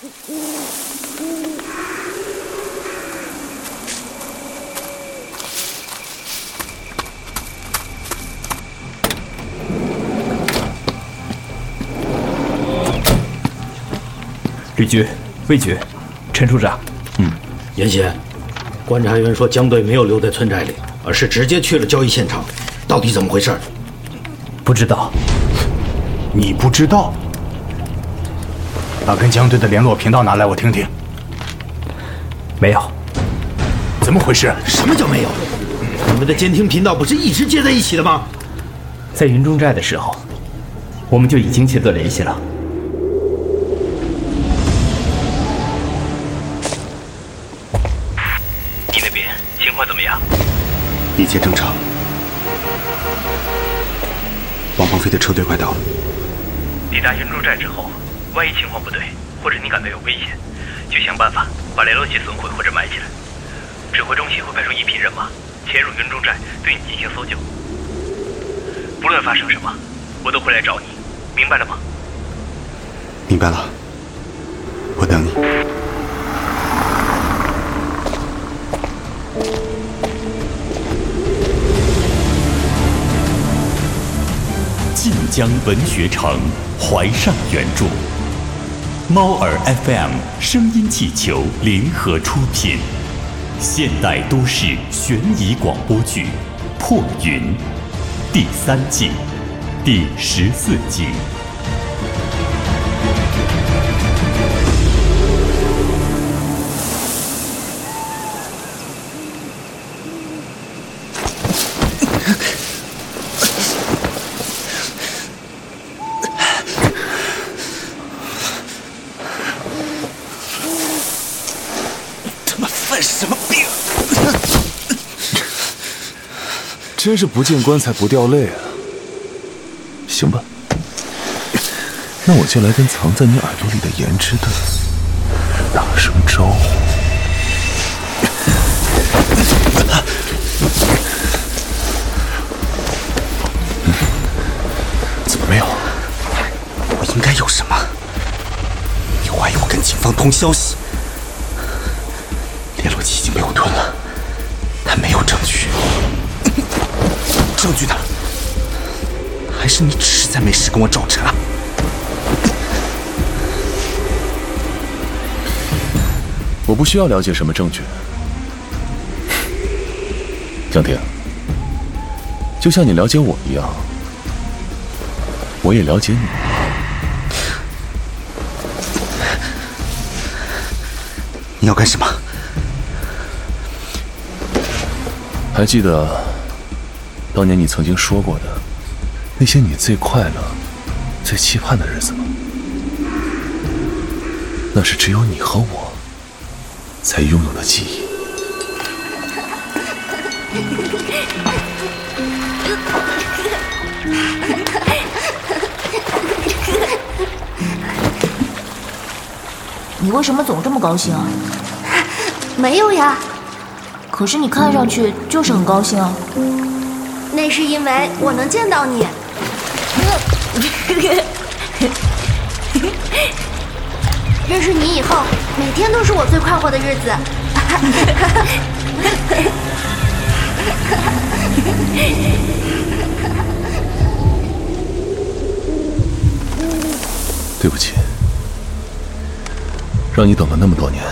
吕局、魏局、陈处长，嗯，严贤，观察员说江队没有留在村寨里，而是直接去了交易现场，到底怎么回事？不知道。你不知道？把跟江队的联络频道拿来，我听听。没有。怎么回事？什么叫没有？你们的监听频道不是一直接在一起的吗？在云中寨的时候，我们就已经切断联系了。你那边情况怎么样？一切正常。王鹏飞的车队快到了。抵达云中寨之后，万一情况不对，或者你感到有危险，就想办法把联络器损毁或者埋起来。指挥中心会派出一批人马潜入云中寨，对你进行搜救。不论发生什么，我都会来找你，明白了吗？明白了，我等你。晋江文学城，怀上原著，猫耳 FM 声音气球联合出品，现代都市悬疑广播剧《破云》第三季第十四集。真是不见棺材不掉泪啊！行吧，那我就来跟藏在你耳朵里的颜值的打声招呼。怎么没有？我应该有什么？你怀疑我跟警方通消息？证据呢？还是你只是在没事跟我找茬？我不需要了解什么证据，江婷，就像你了解我一样，我也了解你。你要干什么？还记得？当年你曾经说过的那些你最快乐、最期盼的日子吗？那是只有你和我才拥有的记忆。你为什么总这么高兴啊？没有呀。可是你看上去就是很高兴啊。那是因为我能见到你。认识你以后，每天都是我最快活的日子。对不起，让你等了那么多年。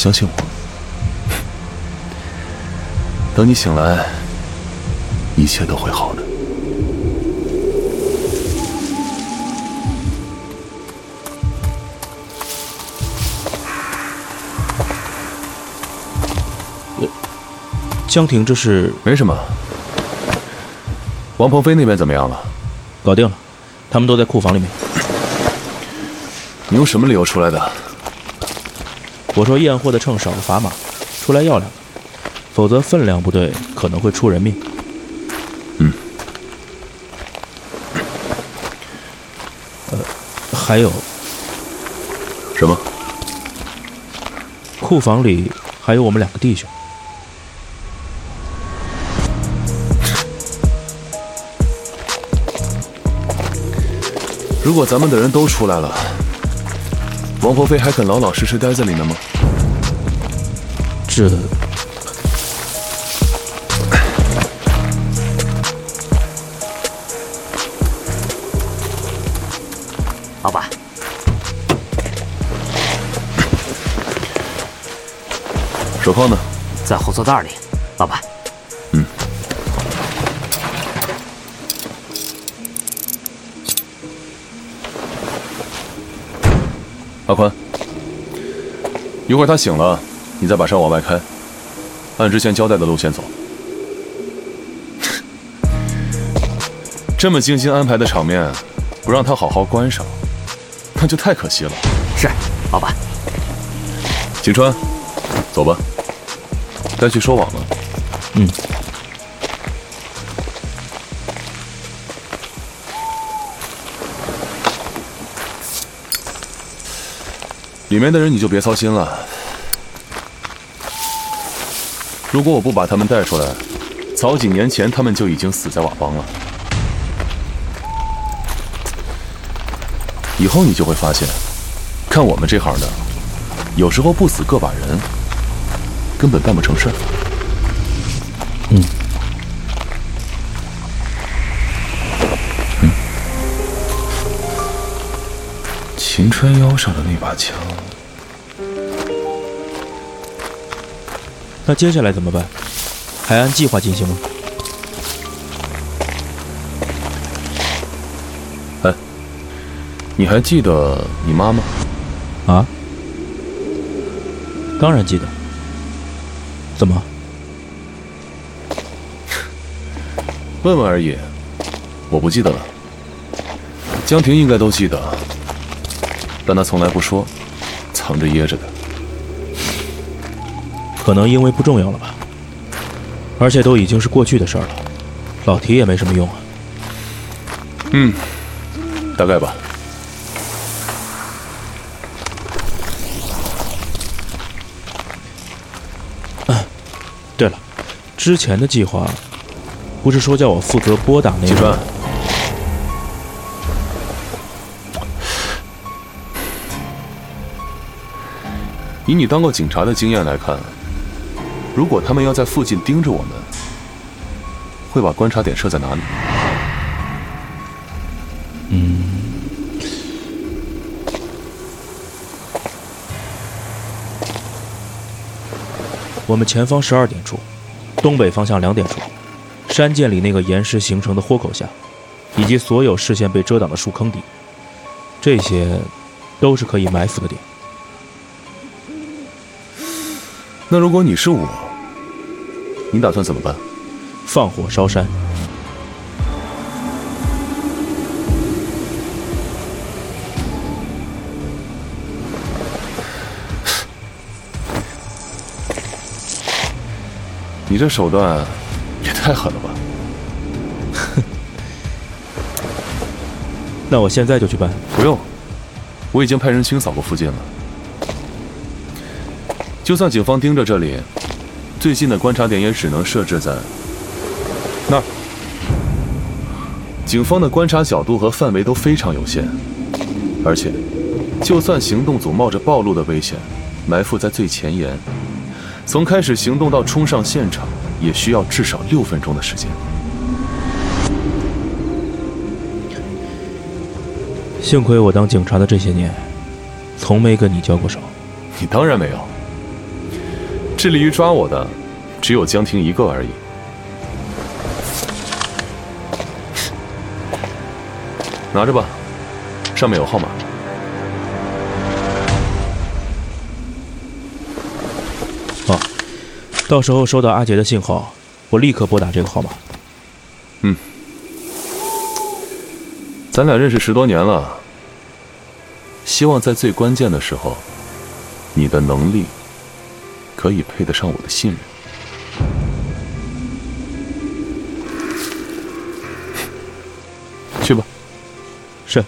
相信我，等你醒来，一切都会好的。江婷，这是没什么。王鹏飞那边怎么样了？搞定了，他们都在库房里面。你用什么理由出来的？我说验货的秤少了砝码，出来要两个，否则分量不对可能会出人命。嗯。呃，还有。什么？库房里还有我们两个弟兄。如果咱们的人都出来了。王鹏飞还肯老老实实待在里面吗？这……老板，手铐呢？在后座袋里。老板，阿宽，一会儿他醒了，你再把车往外开，按之前交代的路线走。这么精心安排的场面，不让他好好观赏，那就太可惜了。是，老板。景川，走吧，该去收网了。嗯。里面的人你就别操心了。如果我不把他们带出来，早几年前他们就已经死在瓦邦了。以后你就会发现，看我们这行的，有时候不死个把人，根本办不成事儿。秦川腰上的那把枪，那接下来怎么办？还按计划进行吗？哎，你还记得你妈吗？啊？当然记得。怎么？问问而已，我不记得了。江婷应该都记得，但他从来不说，藏着掖着的。可能因为不重要了吧。而且都已经是过去的事儿了，老提也没什么用啊。嗯，大概吧。啊，对了，之前的计划不是说叫我负责拨打那个？以你当过警察的经验来看。如果他们要在附近盯着我们，会把观察点设在哪里？嗯，我们前方十二点处，东北方向两点处，山涧里那个岩石形成的豁口下，以及所有视线被遮挡的树坑底，这些都是可以埋伏的点。那如果你是我，你打算怎么办？放火烧山。你这手段也太狠了吧！哼，那我现在就去办。不用，我已经派人清扫过附近了。就算警方盯着这里，最近的观察点也只能设置在那儿。警方的观察角度和范围都非常有限，而且，就算行动组冒着暴露的危险埋伏在最前沿，从开始行动到冲上现场，也需要至少六分钟的时间。幸亏我当警察的这些年，从没跟你交过手。你当然没有。致力于抓我的，只有江婷一个而已。拿着吧，上面有号码。好，到时候收到阿杰的信号，我立刻拨打这个号码。嗯，咱俩认识十多年了，希望在最关键的时候，你的能力。可以配得上我的信任。去吧。是。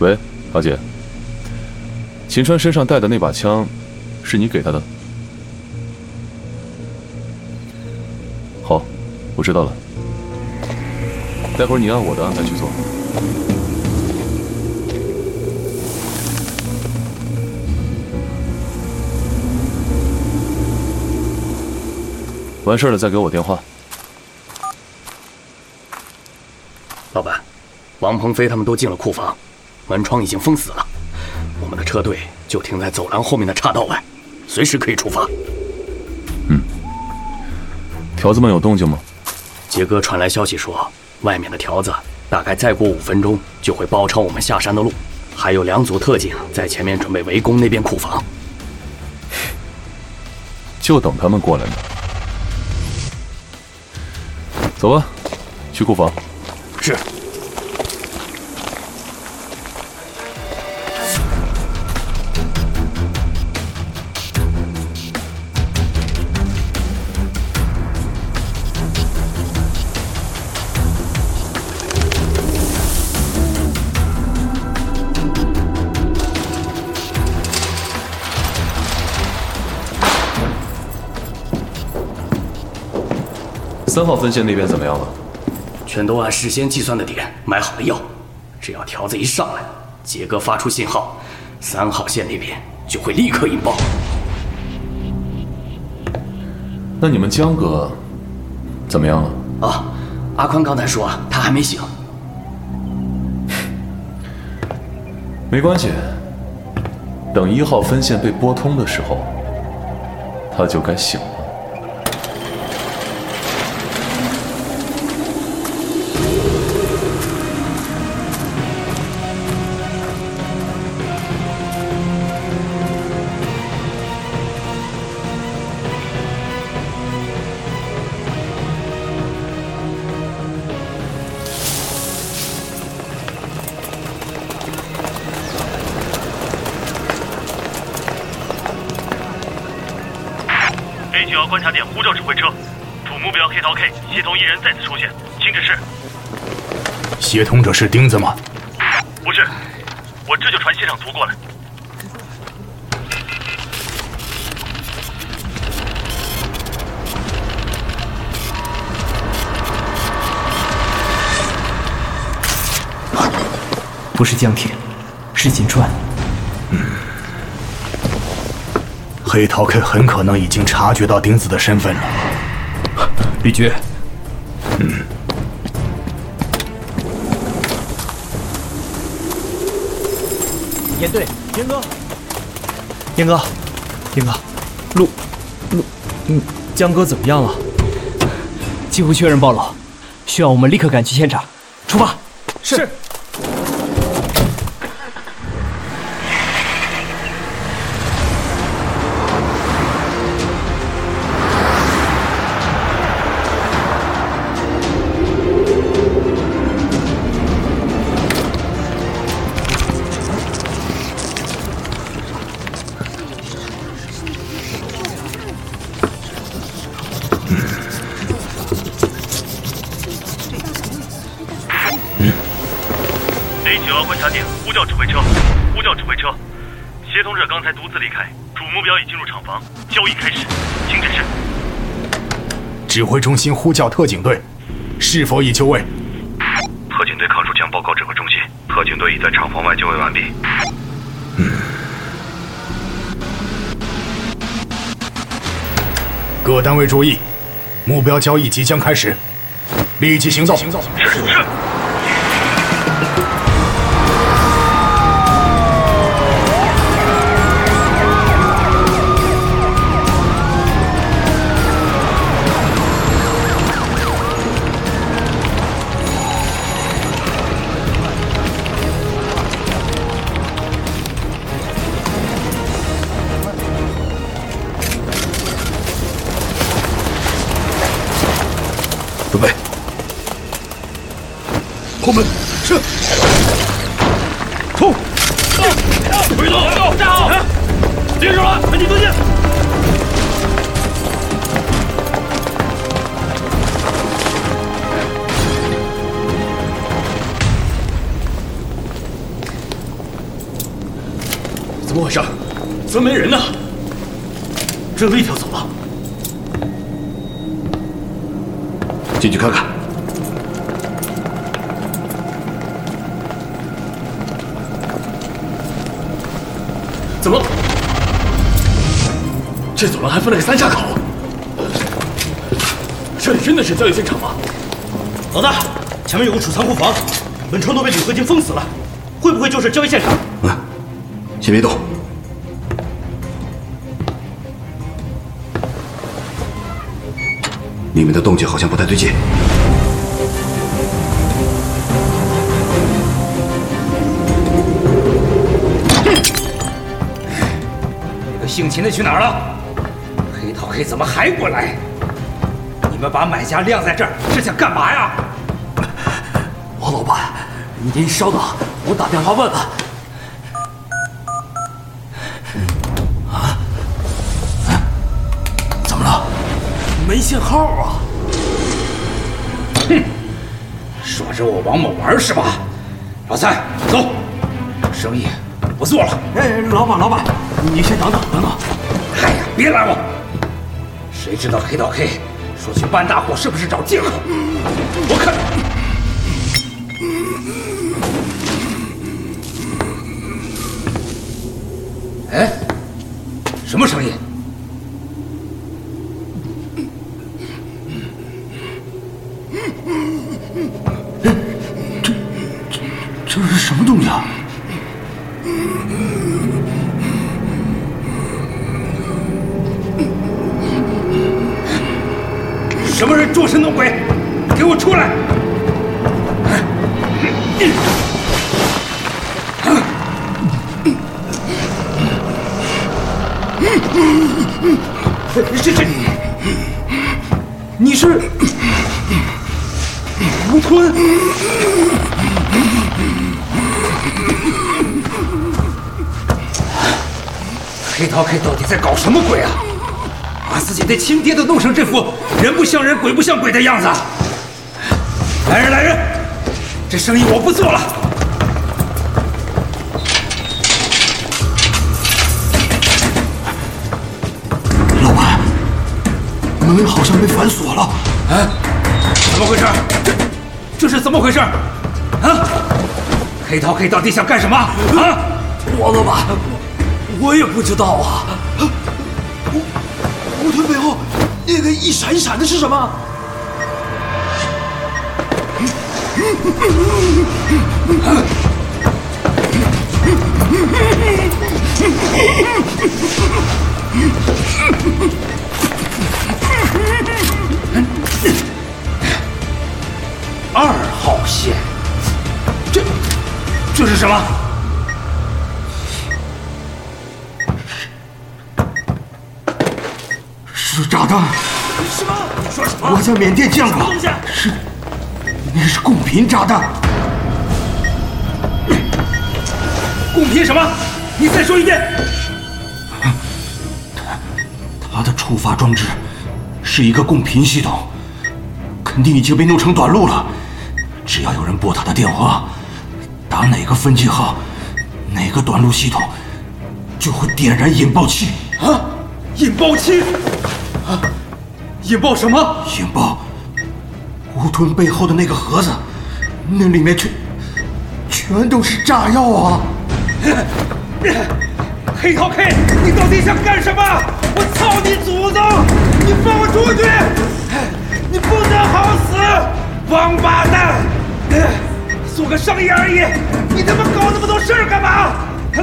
喂阿姐。秦川身上带的那把枪，是你给他的？好，我知道了。待会儿你按我的安排去做。完事了再给我电话。老板，王鹏飞他们都进了库房，门窗已经封死了。车队就停在走廊后面的岔道外，随时可以出发。嗯，条子们有动静吗？杰哥传来消息说，外面的条子大概再过五分钟就会包抄我们下山的路，还有两组特警在前面准备围攻那边库房。就等他们过来呢。走吧，去库房。三号分线那边怎么样了？全都按事先计算的点买好了药，只要条子一上来，杰哥发出信号，三号线那边就会立刻引爆。那你们江哥怎么样了？啊，阿宽刚才说他还没醒。没关系，等一号分线被拨通的时候，他就该醒了。观察点呼叫指挥车，主目标黑桃 K 协同一人再次出现，请指示。协同者是钉子吗？不是，我这就传现场图过来。不是江铁，是锦川。黑桃 K 很可能已经察觉到钉子的身份了。李局，嗯，严队，严哥，严哥，严哥，陆，陆，嗯，江哥怎么样了？几乎确认暴露，需要我们立刻赶去现场。出发。是。呼叫指挥车，呼叫指挥车，协同者刚才独自离开，主目标已进入厂房，交易开始，请指示。指挥中心呼叫特警队，是否已就位？特警队康书强报告指挥中心，特警队已在厂房外就位完毕。嗯。各单位注意，目标交易即将开始，立即行动。是是。后门是，冲！回动，站好，别手了，赶紧蹲下。怎么回事？怎么没人呢？只有一条走廊。进去看看。这走廊还分了个三岔口？这里真的是交易现场吗？老大，前面有个储藏库房，门窗都被铝合金封死了，会不会就是交易现场？嗯，先别动。里面的动静好像不太对劲。那个姓秦的去哪儿了？黑怎么还不来？你们把买家晾在这儿是想干嘛呀？王老板，您稍等，我打电话问问。啊？怎么了？没信号啊！哼，耍着我王某玩是吧？老三，走，生意不做了。哎，老板，老板，你先等等，等等。哎呀，别拦我！谁知道黑道 K 说去办大货，是不是找借口？我看。哎，什么声音？神弄鬼？给我出来！这这，你是吴吞？黑桃 K 到底在搞什么鬼啊？把自己的亲爹都弄成这副人不像人、鬼不像鬼的样子！来人来人，这生意我不做了！老板，门好像被反锁了。哎？怎么回事？这这是怎么回事？啊？黑桃 K 到底想干什么？啊？王老板，我也不知道啊。我我腿背后那个一闪一闪的是什么？二号线，这这是什么？什么？你说什么？我在缅甸见过。是，那是贡品炸弹。贡品什么？你再说一遍。他的触发装置是一个贡品系统，肯定已经被弄成短路了。只要有人拨他的电话，打哪个分机号，哪个短路系统就会点燃引爆器。啊！引爆器！啊！引爆什么？引爆乌吞背后的那个盒子，那里面全全都是炸药啊！黑桃 K，你到底想干什么？我操你祖宗！你放我出去！你不得好死，王八蛋！做个生意而已，你他妈搞那么多事儿干嘛？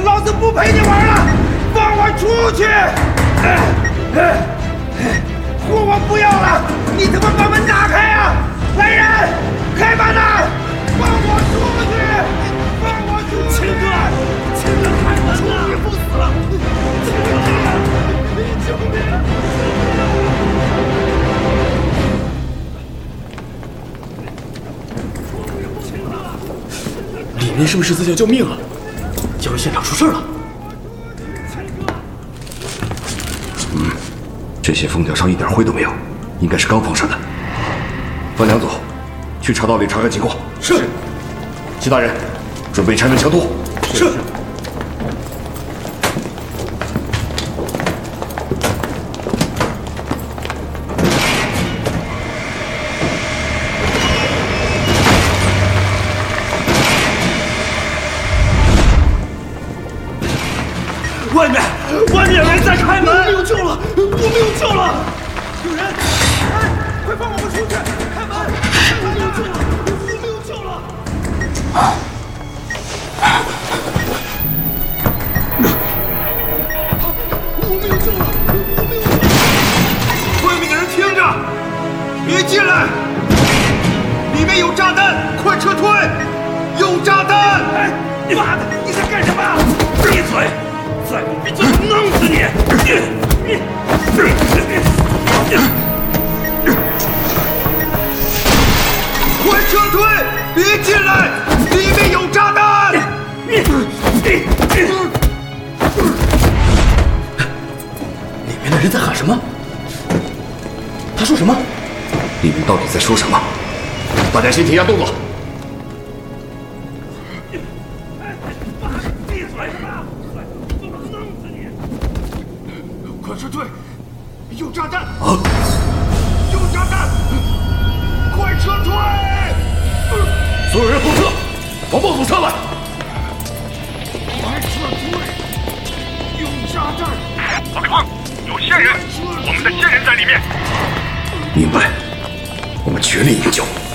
老子不陪你玩了，放我出去！货我不要了，你他妈把门打开啊！来人，开门呐！放我出去！放我出去！秦哥，秦哥，开门呐！不死了！秦哥，你救命！里面是不是在叫救命啊？交易现场出事了。这些封条上一点灰都没有，应该是刚放上的。分两组，去茶道里查看情况。是。其他人，准备拆门强渡。是。什么？大家先停下动作。闭嘴！弄死你！快撤退！有炸弹！有炸弹！快撤退！所有人后撤，来！快撤退！有炸弹！老康，有线人，我们的线人在里面。明白，我们全力营救。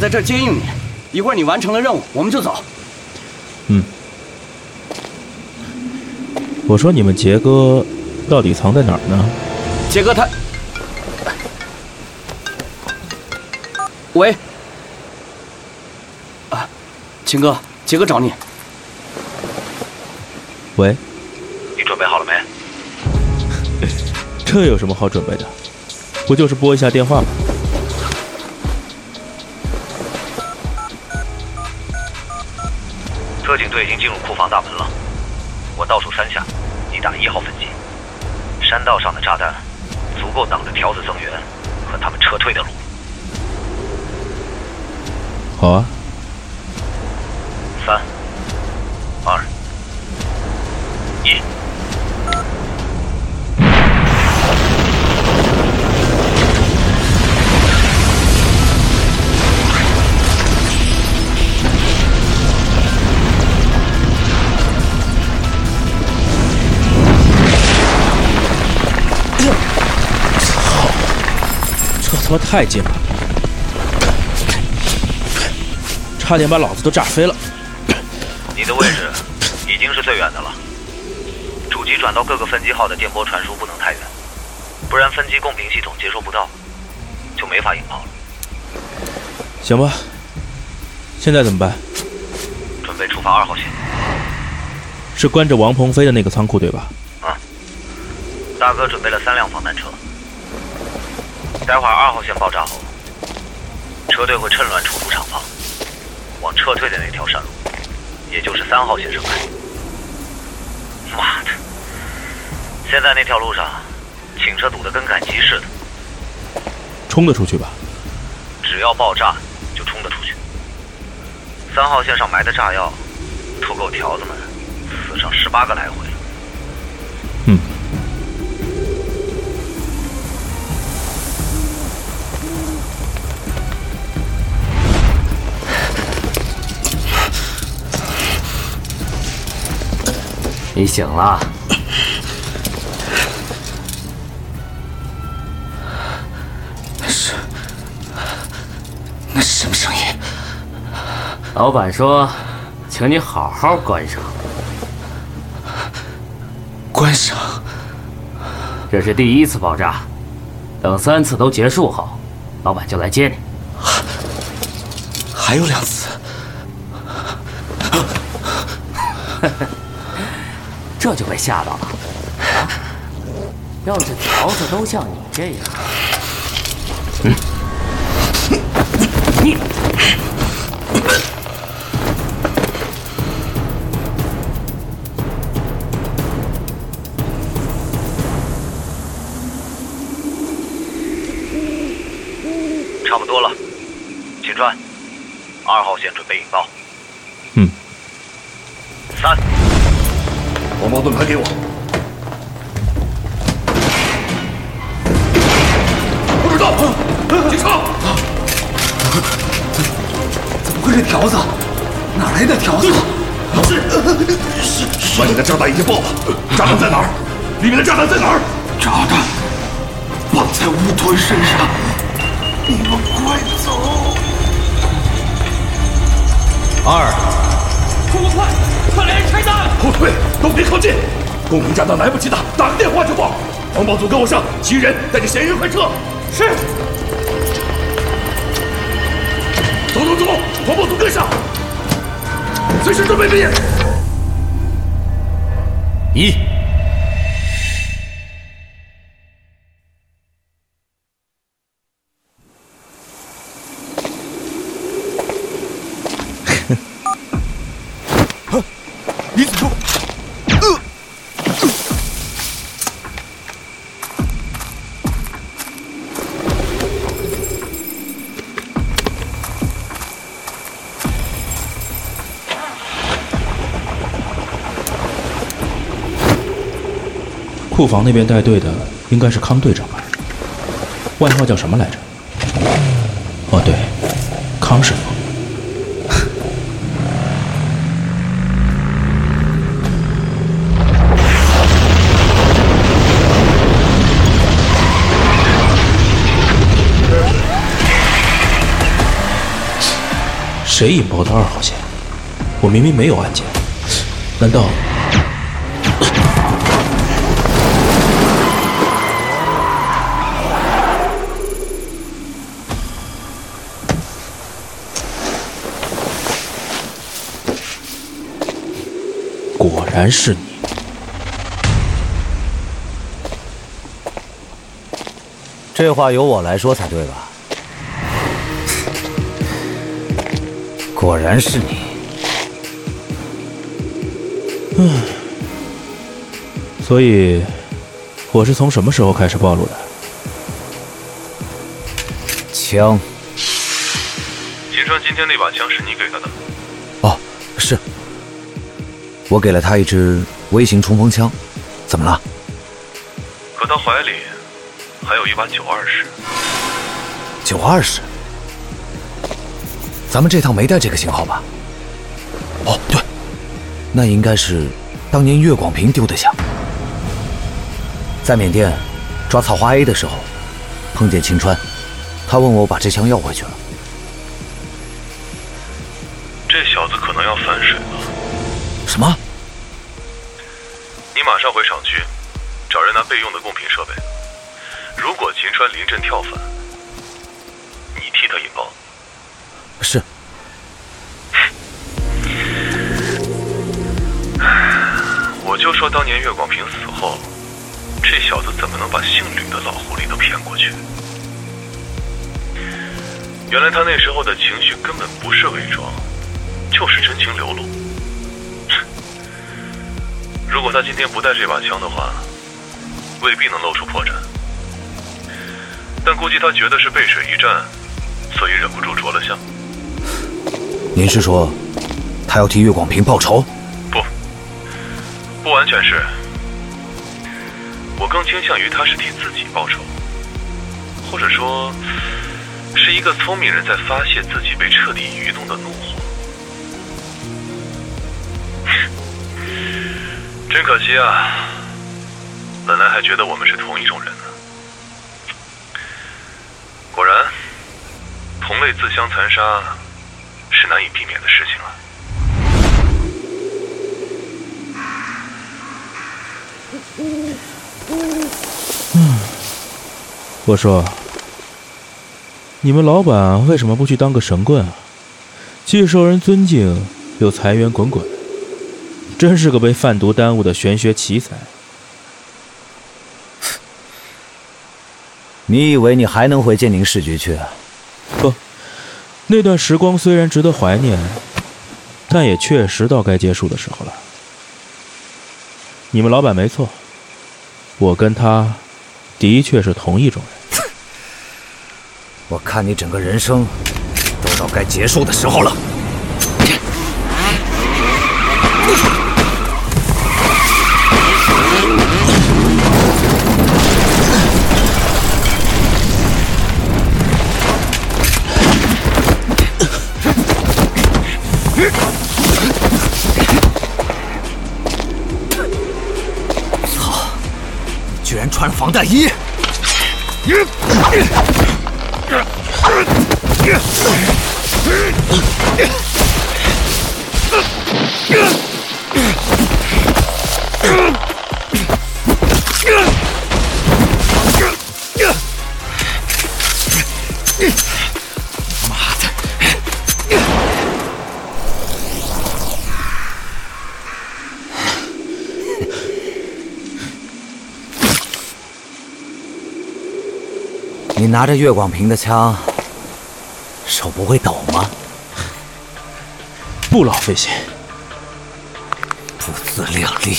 在这儿接应你，一会儿你完成了任务，我们就走。嗯，我说你们杰哥到底藏在哪儿呢？杰哥他，喂，啊，秦哥，杰哥找你。喂，你准备好了没？这有什么好准备的？不就是拨一下电话吗？进入库房大门了，我倒数三下，你打一号分机。山道上的炸弹足够挡着条子增援和他们撤退的路。好啊。三、二、他妈太近了，差点把老子都炸飞了。你的位置已经是最远的了，主机转到各个分机号的电波传输不能太远，不然分机共频系统接收不到，就没法引爆了。行吧，现在怎么办？准备出发二号线。是关着王鹏飞的那个仓库对吧？啊，大哥准备了三辆防弹车。待会儿二号线爆炸后，车队会趁乱冲出厂房，往撤退的那条山路，也就是三号线上开。妈的！现在那条路上，警车堵得跟赶集似的。冲得出去吧？只要爆炸，就冲得出去。三号线上埋的炸药，都够条子们死上十八个来回你醒了？那是那是什么声音？老板说，请你好好关上。关上？这是第一次爆炸，等三次都结束后，老板就来接你。还有两次。这就被吓到了，啊？要是条子都像你这样，嗯你差不多了，秦川，二号线准备引爆。嗯。三，黄毛盾牌给我。不知道，警察。怎么会是条子？哪来的条子？是是，外面的炸弹已经爆了，炸弹在哪儿？里面的炸弹在哪儿？炸弹绑在乌吞身上，你们快走！二，快快快，快来人拆弹！后退，都别靠近！共鸣炸弹来不及打，打个电话就爆。黄宝组跟我上，其余人带着嫌疑人快撤！是。走走走，黄宝组跟上，随时准备兵。一。库房那边带队的应该是康队长吧？外号叫什么来着？哦，对，康师傅。谁引爆的二号线？我明明没有按键，难道？然是你！这话由我来说才对吧？果然是你。嗯，所以我是从什么时候开始暴露的？枪。秦川今天那把枪是你给他我给了他一支微型冲锋枪，怎么了？可他怀里还有一把九二式。九二式？咱们这趟没带这个型号吧？哦，对，那应该是当年岳广平丢的枪。在缅甸抓草花 A 的时候，碰见秦川，他问我把这枪要回去了。什么？你马上回厂区，找人拿备用的供品设备。如果秦川临阵跳反，你替他引爆。是。我就说当年岳广平死后，这小子怎么能把姓吕的老狐狸都骗过去？原来他那时候的情绪根本不是伪装，就是真情流露。如果他今天不带这把枪的话，未必能露出破绽。但估计他觉得是背水一战，所以忍不住着了相。您是说，他要替岳广平报仇？不，不完全是。我更倾向于他是替自己报仇，或者说，是一个聪明人在发泄自己被彻底愚弄的怒火。真可惜啊！本来还觉得我们是同一种人呢。果然，同类自相残杀是难以避免的事情啊。嗯，我说，你们老板为什么不去当个神棍啊？既受人尊敬，又财源滚滚，真是个被贩毒耽误的玄学奇才。你以为你还能回建宁市局去啊？不，那段时光虽然值得怀念，但也确实到该结束的时候了。你们老板没错，我跟他的确是同一种人。我看你整个人生都到该结束的时候了。穿防弹衣！拿着岳广平的枪，手不会抖吗？不劳费心。不自量力！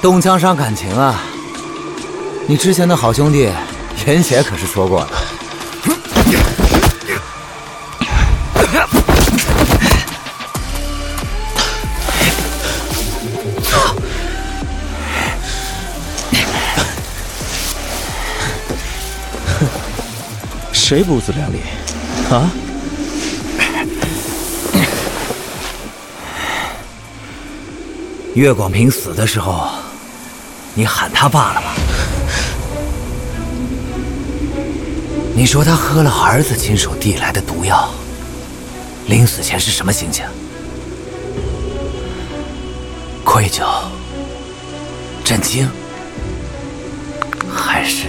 动枪伤感情啊！你之前的好兄弟严邪可是说过了。谁不自量力？啊？岳广平死的时候，你喊他爸了吗？你说他喝了儿子亲手递来的毒药，临死前是什么心情？愧疚、震惊，还是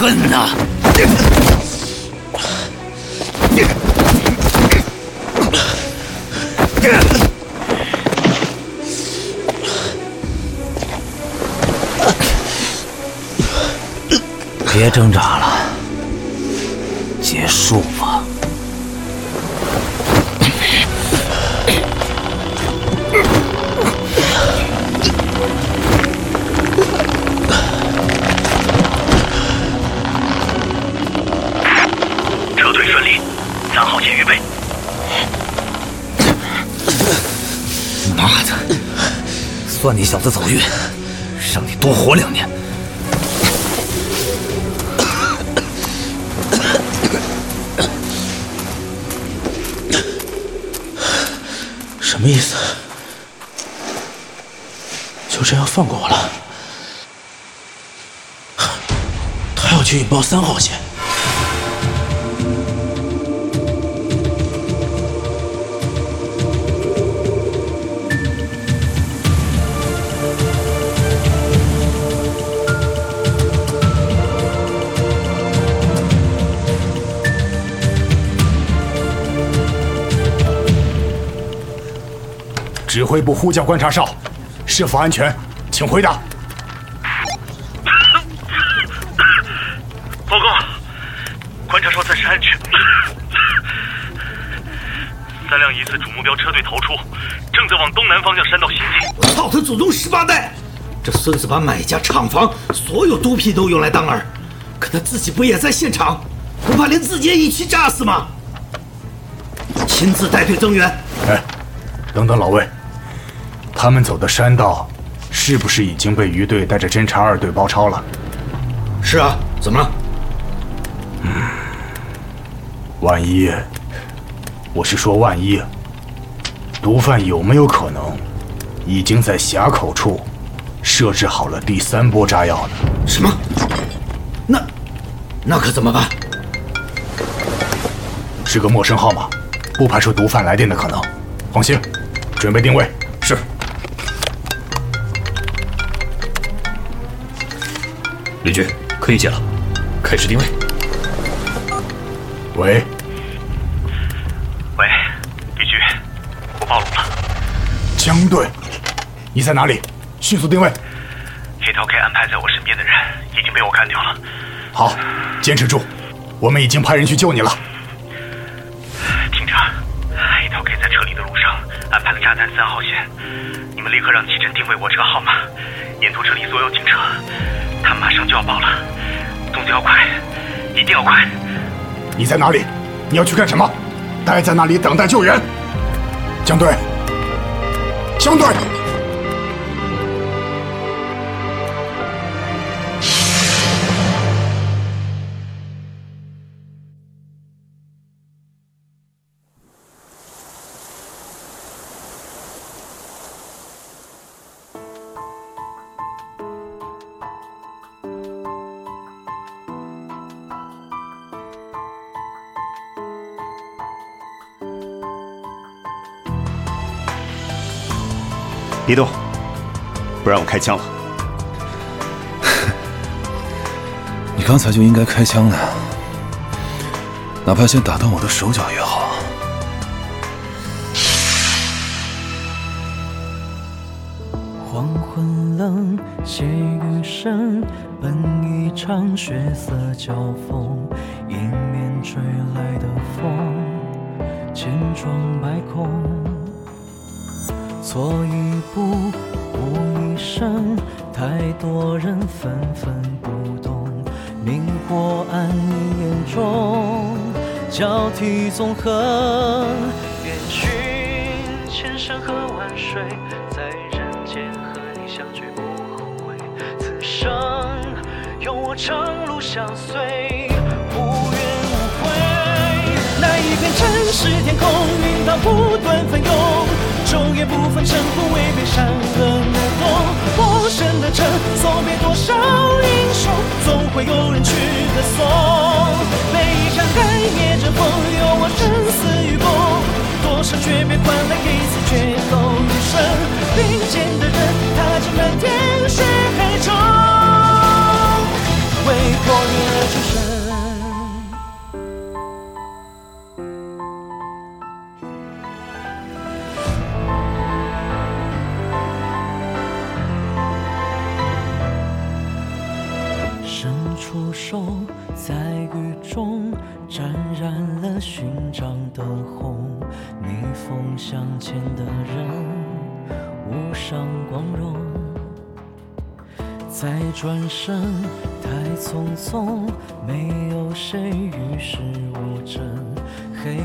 恨呐？别挣扎了，结束算你小子走运，让你多活两年。什么意思？就这样放过我了？他要去引爆三号线。指挥部呼叫观察哨，是否安全？请回答。报告，观察哨暂时安全。三辆疑似主目标车队逃出，正在往东南方向山道行进。操他祖宗十八代！这孙子把买家、厂房所有毒品都用来当饵，可他自己不也在现场？不怕连自己也一起炸死吗？亲自带队增援。哎，等等，老魏，他们走的山道是不是已经被余队带着侦察二队包抄了？是啊，怎么了？嗯，万一，我是说万一，毒贩有没有可能已经在峡口处设置好了第三波炸药呢？什么？那那可怎么办？是个陌生号码，不排除毒贩来电的可能。放心，准备定位。李局可以解了开始定位。喂。喂李局我暴露了。江队你在哪里？迅速定位。这条可以安排在我身边的人已经被我干掉了。好坚持住我们已经派人去救你了听着一条可以在撤离的路上安排了炸弹三号线。你们立刻让齐珍定位我这个号码沿途撤离所有警车。他马上就要爆了，动作要快，一定要快。你在哪里？你要去干什么？待在那里等待救援。江队，江队。别动，不然我开枪了。你刚才就应该开枪的，哪怕先打断我的手脚也好。黄昏冷，细雨声，本一场血色交锋，迎面吹来的风，千疮百孔。错一步，误一生，太多人纷纷不懂，明火暗你眼中，交替纵横。愿寻千山和万水，在人间和你相聚不后悔。此生有我长路相随，无怨无悔。那一片尘世天空，云涛不断翻涌。昼夜不分晨昏，未被山河难懂。陌生的城，送别多少英雄，总会有人去歌颂。每一场干灭阵风，有我生死与共。多少诀别换来一次绝斗余生。并肩生太匆匆，没有谁与世无争，黑与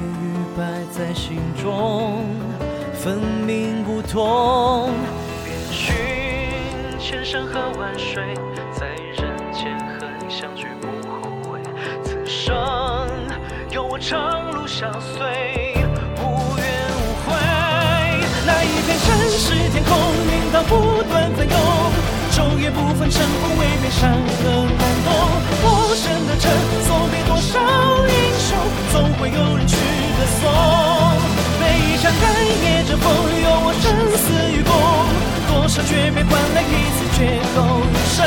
白在心中分明不同。遍寻千山和万水，在人间和你相聚不后悔。此生有我长路相随，无怨无悔。那一片尘世天空，云涛不，不分胜负，未被山河感动。陌生的城，送别多少英雄，总会有人去歌颂。每一场干灭阵风，有我生死与共。多少诀别换来一次绝后余生。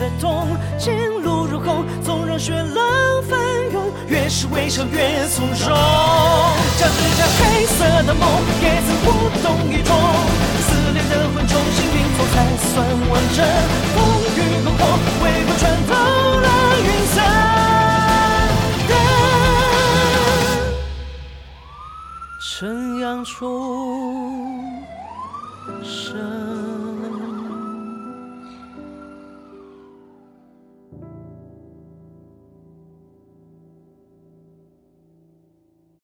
的痛。前路如虹，纵让血浪翻涌，越是微笑越从容。将指甲黑色的梦，也曾无动于衷。撕裂的魂，重新拼凑才算完整。风雨过后，微光穿透了云层。灯，晨阳中，